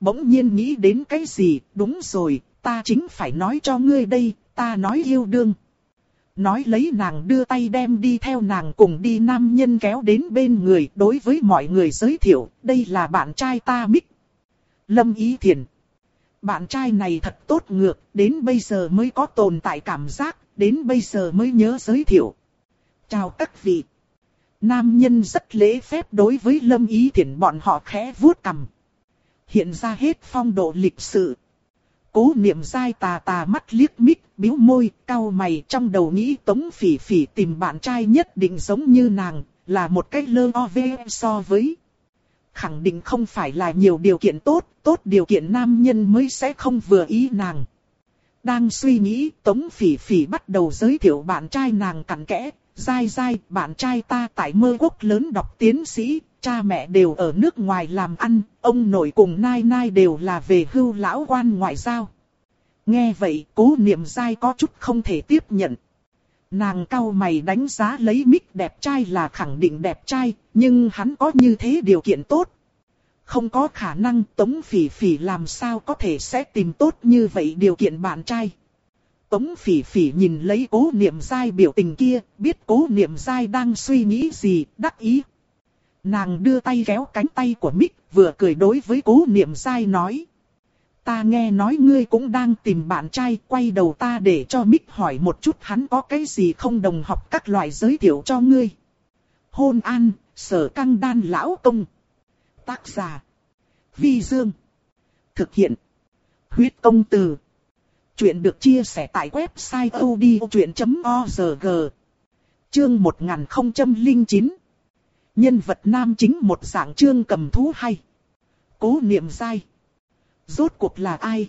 Bỗng nhiên nghĩ đến cái gì, đúng rồi, ta chính phải nói cho ngươi đây, ta nói yêu đương. Nói lấy nàng đưa tay đem đi theo nàng cùng đi nam nhân kéo đến bên người đối với mọi người giới thiệu, đây là bạn trai ta Mích. Lâm Ý Thiền. Bạn trai này thật tốt ngược, đến bây giờ mới có tồn tại cảm giác, đến bây giờ mới nhớ giới thiệu. Chào các vị. Nam nhân rất lễ phép đối với Lâm Ý Thiển bọn họ khẽ vuốt cằm. Hiện ra hết phong độ lịch sự. Cố niệm dai tà tà mắt liếc mít, biếu môi, cau mày trong đầu nghĩ tống phỉ phỉ tìm bạn trai nhất định giống như nàng, là một cách lơ o vê so với. Khẳng định không phải là nhiều điều kiện tốt, tốt điều kiện nam nhân mới sẽ không vừa ý nàng. Đang suy nghĩ, Tống Phỉ Phỉ bắt đầu giới thiệu bạn trai nàng cặn kẽ, dai dai, bạn trai ta tại mơ quốc lớn đọc tiến sĩ, cha mẹ đều ở nước ngoài làm ăn, ông nội cùng nai nai đều là về hưu lão quan ngoại giao. Nghe vậy, cố niệm dai có chút không thể tiếp nhận. Nàng cao mày đánh giá lấy mic đẹp trai là khẳng định đẹp trai, nhưng hắn có như thế điều kiện tốt. Không có khả năng tống phỉ phỉ làm sao có thể sẽ tìm tốt như vậy điều kiện bạn trai. Tống phỉ phỉ nhìn lấy cố niệm dai biểu tình kia, biết cố niệm dai đang suy nghĩ gì, đắc ý. Nàng đưa tay kéo cánh tay của Mick, vừa cười đối với cố niệm dai nói. Ta nghe nói ngươi cũng đang tìm bạn trai, quay đầu ta để cho Mick hỏi một chút hắn có cái gì không đồng học các loại giới thiệu cho ngươi. Hôn an, sở căng đan lão công. Tác giả. Vi Dương. Thực hiện. Huyết công từ. Chuyện được chia sẻ tại website odchuyện.org. Chương 1009. Nhân vật nam chính một dạng chương cầm thú hay. Cố niệm dai. Rốt cuộc là ai?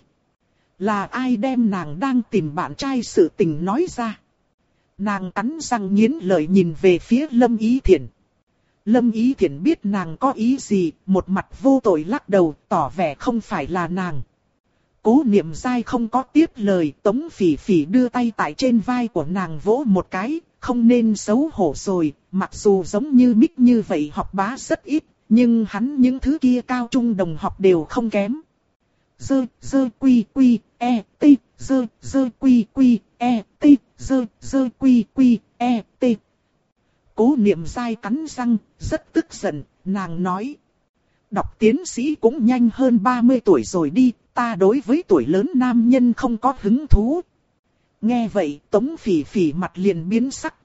Là ai đem nàng đang tìm bạn trai sự tình nói ra? Nàng cắn răng nghiến lợi nhìn về phía Lâm Ý Thiển. Lâm Ý Thiển biết nàng có ý gì, một mặt vô tội lắc đầu, tỏ vẻ không phải là nàng. Cố niệm dai không có tiếp lời, tống phỉ phỉ đưa tay tại trên vai của nàng vỗ một cái, không nên xấu hổ rồi, mặc dù giống như mít như vậy học bá rất ít, nhưng hắn những thứ kia cao trung đồng học đều không kém. Dơ, dơ quy quy, e, t, dơ, dơ quy quy, e, t, dơ, dơ quy quy, e, t. Cố niệm dai cắn răng, rất tức giận, nàng nói. Đọc tiến sĩ cũng nhanh hơn 30 tuổi rồi đi, ta đối với tuổi lớn nam nhân không có hứng thú. Nghe vậy, tống phỉ phỉ mặt liền biến sắc.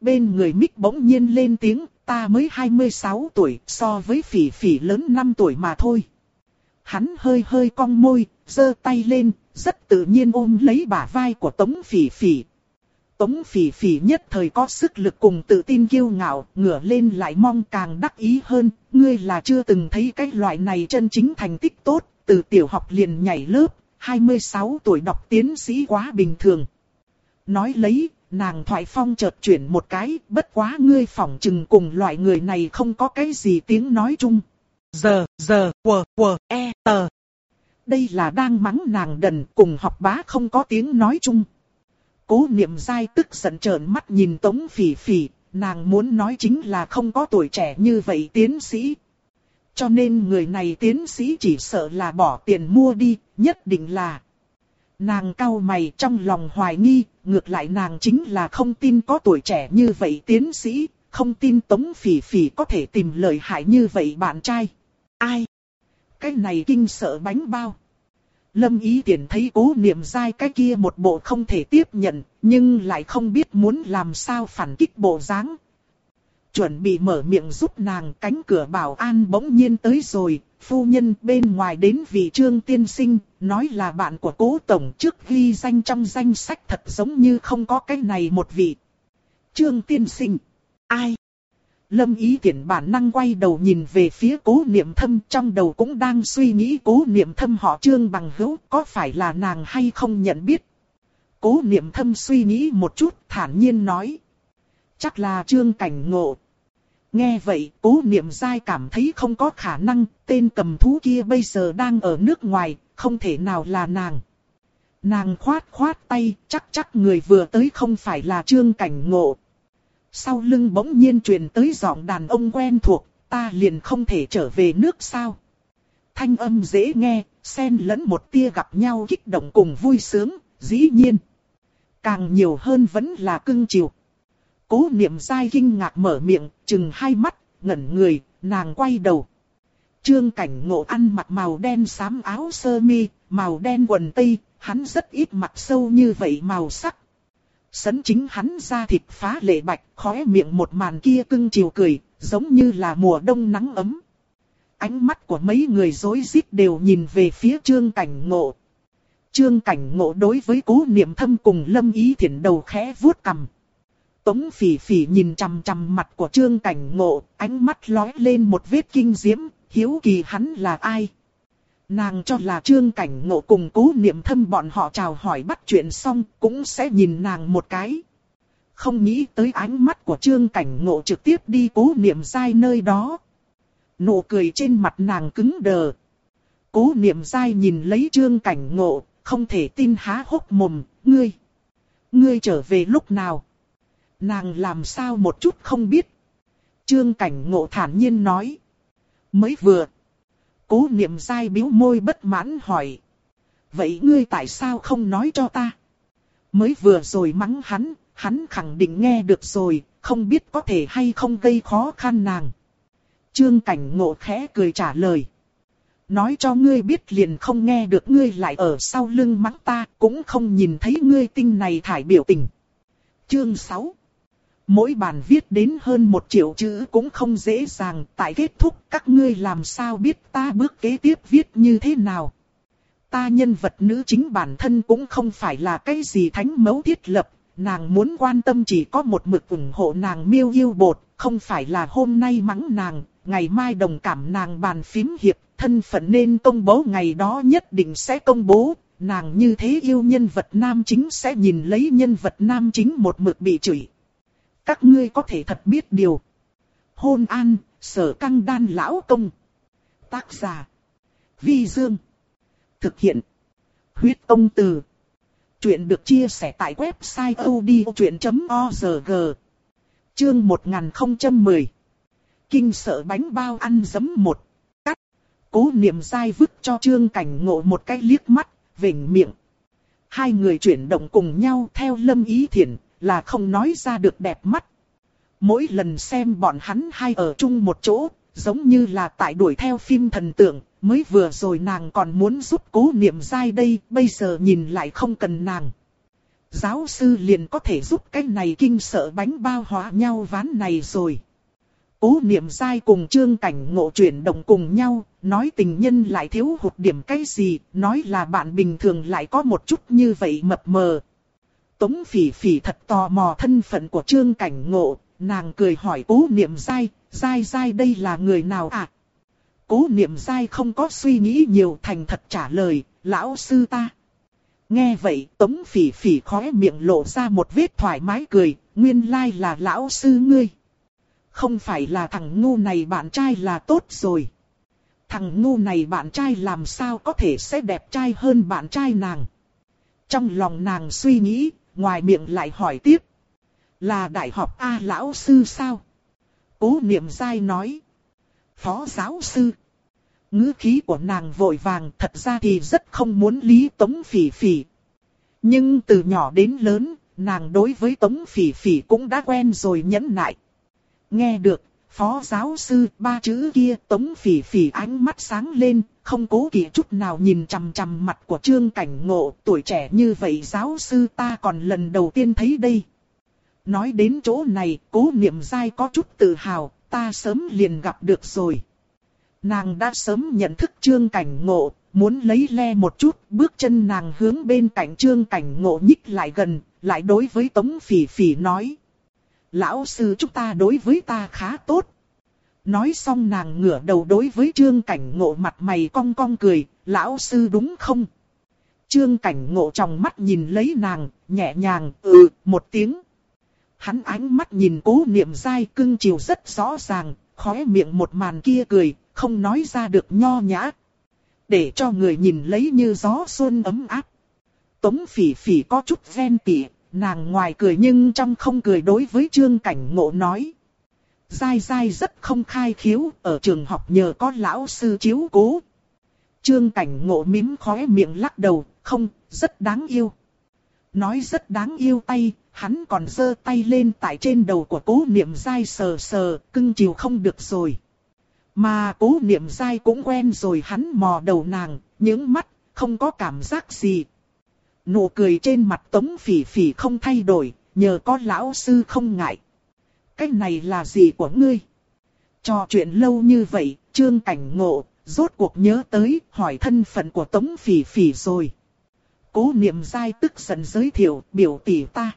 Bên người mít bỗng nhiên lên tiếng, ta mới 26 tuổi, so với phỉ phỉ lớn 5 tuổi mà thôi. Hắn hơi hơi cong môi, giơ tay lên, rất tự nhiên ôm lấy bả vai của tống phỉ phỉ. Tống phỉ phỉ nhất thời có sức lực cùng tự tin kiêu ngạo, ngửa lên lại mong càng đắc ý hơn, ngươi là chưa từng thấy cái loại này chân chính thành tích tốt, từ tiểu học liền nhảy lớp, 26 tuổi đọc tiến sĩ quá bình thường. Nói lấy, nàng thoại phong chợt chuyển một cái, bất quá ngươi phỏng chừng cùng loại người này không có cái gì tiếng nói chung. Giờ, giờ, quờ, quờ, e, tờ. Đây là đang mắng nàng đần cùng học bá không có tiếng nói chung. Cố niệm dai tức giận trợn mắt nhìn tống phỉ phỉ, nàng muốn nói chính là không có tuổi trẻ như vậy tiến sĩ. Cho nên người này tiến sĩ chỉ sợ là bỏ tiền mua đi, nhất định là. Nàng cau mày trong lòng hoài nghi, ngược lại nàng chính là không tin có tuổi trẻ như vậy tiến sĩ, không tin Tống Phỉ Phỉ có thể tìm lời hại như vậy bạn trai. Ai? cái này kinh sợ bánh bao. Lâm ý tiện thấy cố niệm dai cái kia một bộ không thể tiếp nhận, nhưng lại không biết muốn làm sao phản kích bộ dáng. Chuẩn bị mở miệng giúp nàng cánh cửa bảo an bỗng nhiên tới rồi, phu nhân bên ngoài đến vị trương tiên sinh, nói là bạn của cố tổng trước ghi danh trong danh sách thật giống như không có cái này một vị. Trương tiên sinh, ai? Lâm ý tiện bản năng quay đầu nhìn về phía cố niệm thâm trong đầu cũng đang suy nghĩ cố niệm thâm họ trương bằng hữu có phải là nàng hay không nhận biết. Cố niệm thâm suy nghĩ một chút thản nhiên nói. Chắc là trương cảnh ngộ. Nghe vậy cố niệm dai cảm thấy không có khả năng tên cầm thú kia bây giờ đang ở nước ngoài, không thể nào là nàng. Nàng khoát khoát tay chắc chắc người vừa tới không phải là trương cảnh ngộ sau lưng bỗng nhiên truyền tới giọng đàn ông quen thuộc, ta liền không thể trở về nước sao. Thanh âm dễ nghe, xen lẫn một tia gặp nhau kích động cùng vui sướng, dĩ nhiên. Càng nhiều hơn vẫn là cưng chiều. Cố niệm dai kinh ngạc mở miệng, chừng hai mắt, ngẩn người, nàng quay đầu. Trương cảnh ngộ ăn mặc màu đen xám áo sơ mi, màu đen quần tây, hắn rất ít mặc sâu như vậy màu sắc, Sấn chính hắn ra thịt phá lệ bạch, khóe miệng một màn kia cưng chiều cười, giống như là mùa đông nắng ấm. Ánh mắt của mấy người dối rít đều nhìn về phía trương cảnh ngộ. Trương cảnh ngộ đối với cố niệm thâm cùng lâm ý thiện đầu khẽ vuốt cầm. Tống phỉ phỉ nhìn chằm chằm mặt của trương cảnh ngộ, ánh mắt lói lên một vết kinh diễm, hiếu kỳ hắn là ai. Nàng cho là trương cảnh ngộ cùng cố niệm thâm bọn họ chào hỏi bắt chuyện xong cũng sẽ nhìn nàng một cái. Không nghĩ tới ánh mắt của trương cảnh ngộ trực tiếp đi cố niệm dai nơi đó. Nụ cười trên mặt nàng cứng đờ. Cố niệm dai nhìn lấy trương cảnh ngộ, không thể tin há hốc mồm, ngươi. Ngươi trở về lúc nào? Nàng làm sao một chút không biết. Trương cảnh ngộ thản nhiên nói. Mới vừa. Cố niệm dai biếu môi bất mãn hỏi. Vậy ngươi tại sao không nói cho ta? Mới vừa rồi mắng hắn, hắn khẳng định nghe được rồi, không biết có thể hay không gây khó khăn nàng. Trương cảnh ngộ khẽ cười trả lời. Nói cho ngươi biết liền không nghe được ngươi lại ở sau lưng mắng ta, cũng không nhìn thấy ngươi tinh này thải biểu tình. Chương 6 Mỗi bản viết đến hơn một triệu chữ cũng không dễ dàng, tại kết thúc các ngươi làm sao biết ta bước kế tiếp viết như thế nào. Ta nhân vật nữ chính bản thân cũng không phải là cái gì thánh mẫu thiết lập, nàng muốn quan tâm chỉ có một mực ủng hộ nàng miêu yêu bột, không phải là hôm nay mắng nàng, ngày mai đồng cảm nàng bàn phím hiệp, thân phận nên công bố ngày đó nhất định sẽ công bố, nàng như thế yêu nhân vật nam chính sẽ nhìn lấy nhân vật nam chính một mực bị chửi. Các ngươi có thể thật biết điều. Hôn an, sở căng đan lão công. Tác giả. Vi Dương. Thực hiện. Huyết công từ. Chuyện được chia sẻ tại website odchuyện.org. Chương 1010. Kinh sợ bánh bao ăn giấm một. Cắt. Cố niệm dai vứt cho trương cảnh ngộ một cái liếc mắt, vỉnh miệng. Hai người chuyển động cùng nhau theo lâm ý thiện, là không nói ra được đẹp mắt. Mỗi lần xem bọn hắn hai ở chung một chỗ, giống như là tại đuổi theo phim thần tượng, mới vừa rồi nàng còn muốn giúp cố niệm dai đây, bây giờ nhìn lại không cần nàng. Giáo sư liền có thể giúp cái này kinh sợ bánh bao hóa nhau ván này rồi. Cố niệm dai cùng trương cảnh ngộ chuyển động cùng nhau, nói tình nhân lại thiếu hụt điểm cái gì, nói là bạn bình thường lại có một chút như vậy mập mờ, Tống phỉ phỉ thật tò mò thân phận của trương cảnh ngộ, nàng cười hỏi cố niệm dai, dai dai đây là người nào ạ? À? Cố niệm dai không có suy nghĩ nhiều thành thật trả lời, lão sư ta. Nghe vậy tống phỉ phỉ khóe miệng lộ ra một vết thoải mái cười, nguyên lai là lão sư ngươi. Không phải là thằng ngu này bạn trai là tốt rồi. Thằng ngu này bạn trai làm sao có thể sẽ đẹp trai hơn bạn trai nàng. Trong lòng nàng suy nghĩ, ngoài miệng lại hỏi tiếp. Là đại học A lão sư sao? Cố niệm dai nói. Phó giáo sư. ngữ khí của nàng vội vàng thật ra thì rất không muốn lý tống phỉ phỉ. Nhưng từ nhỏ đến lớn, nàng đối với tống phỉ phỉ cũng đã quen rồi nhẫn nại. Nghe được, Phó giáo sư, ba chữ kia, tống phỉ phỉ ánh mắt sáng lên, không cố kỵ chút nào nhìn chằm chằm mặt của trương cảnh ngộ, tuổi trẻ như vậy giáo sư ta còn lần đầu tiên thấy đây. Nói đến chỗ này, cố niệm dai có chút tự hào, ta sớm liền gặp được rồi. Nàng đã sớm nhận thức trương cảnh ngộ, muốn lấy le một chút, bước chân nàng hướng bên cạnh trương cảnh ngộ nhích lại gần, lại đối với tống phỉ phỉ nói. Lão sư chúng ta đối với ta khá tốt. Nói xong nàng ngửa đầu đối với trương cảnh ngộ mặt mày cong cong cười, lão sư đúng không? Trương cảnh ngộ trong mắt nhìn lấy nàng, nhẹ nhàng, ừ, một tiếng. Hắn ánh mắt nhìn cố niệm dai cưng chiều rất rõ ràng, khóe miệng một màn kia cười, không nói ra được nho nhã. Để cho người nhìn lấy như gió xuân ấm áp. Tống phỉ phỉ có chút ven tỉ, nàng ngoài cười nhưng trong không cười đối với trương cảnh ngộ nói. Dai dai rất không khai khiếu, ở trường học nhờ có lão sư chiếu cố. Trương cảnh ngộ mím khóe miệng lắc đầu, không, rất đáng yêu. Nói rất đáng yêu tay, hắn còn giơ tay lên tại trên đầu của cố niệm dai sờ sờ, cưng chiều không được rồi. Mà cố niệm dai cũng quen rồi hắn mò đầu nàng, những mắt, không có cảm giác gì. Nụ cười trên mặt tống phỉ phỉ không thay đổi, nhờ có lão sư không ngại. Cái này là gì của ngươi? Trò chuyện lâu như vậy, trương cảnh ngộ, rốt cuộc nhớ tới, hỏi thân phận của tống phỉ phỉ rồi. Cố niệm dai tức giận giới thiệu, biểu tỷ ta.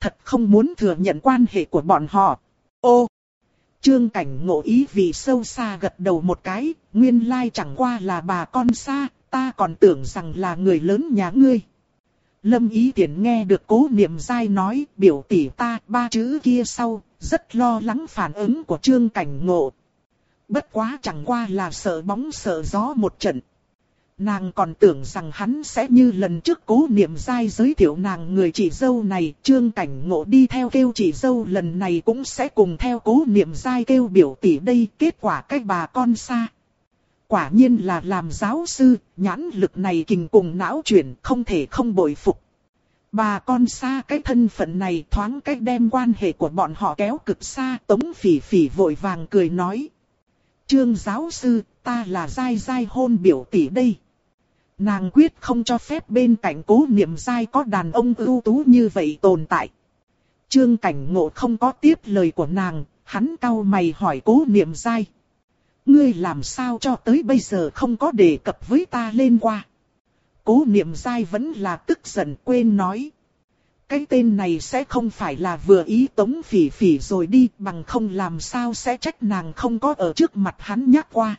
Thật không muốn thừa nhận quan hệ của bọn họ. Ô! Trương cảnh ngộ ý vì sâu xa gật đầu một cái, nguyên lai chẳng qua là bà con xa, ta còn tưởng rằng là người lớn nhà ngươi. Lâm ý tiện nghe được cố niệm dai nói, biểu tỷ ta ba chữ kia sau, rất lo lắng phản ứng của trương cảnh ngộ. Bất quá chẳng qua là sợ bóng sợ gió một trận. Nàng còn tưởng rằng hắn sẽ như lần trước cố niệm dai giới thiệu nàng người chị dâu này, trương cảnh ngộ đi theo kêu chị dâu lần này cũng sẽ cùng theo cố niệm dai kêu biểu tỷ đây, kết quả cách bà con xa. Quả nhiên là làm giáo sư, nhãn lực này kình cùng não chuyển, không thể không bội phục. Bà con xa cái thân phận này thoáng cách đem quan hệ của bọn họ kéo cực xa, tống phỉ phỉ vội vàng cười nói. Trương giáo sư, ta là dai dai hôn biểu tỷ đây. Nàng quyết không cho phép bên cạnh cố niệm dai có đàn ông ưu tú như vậy tồn tại. Trương cảnh ngộ không có tiếp lời của nàng, hắn cau mày hỏi cố niệm dai. Ngươi làm sao cho tới bây giờ không có đề cập với ta lên qua. Cố niệm dai vẫn là tức giận quên nói. Cái tên này sẽ không phải là vừa ý tống phỉ phỉ rồi đi, bằng không làm sao sẽ trách nàng không có ở trước mặt hắn nhắc qua.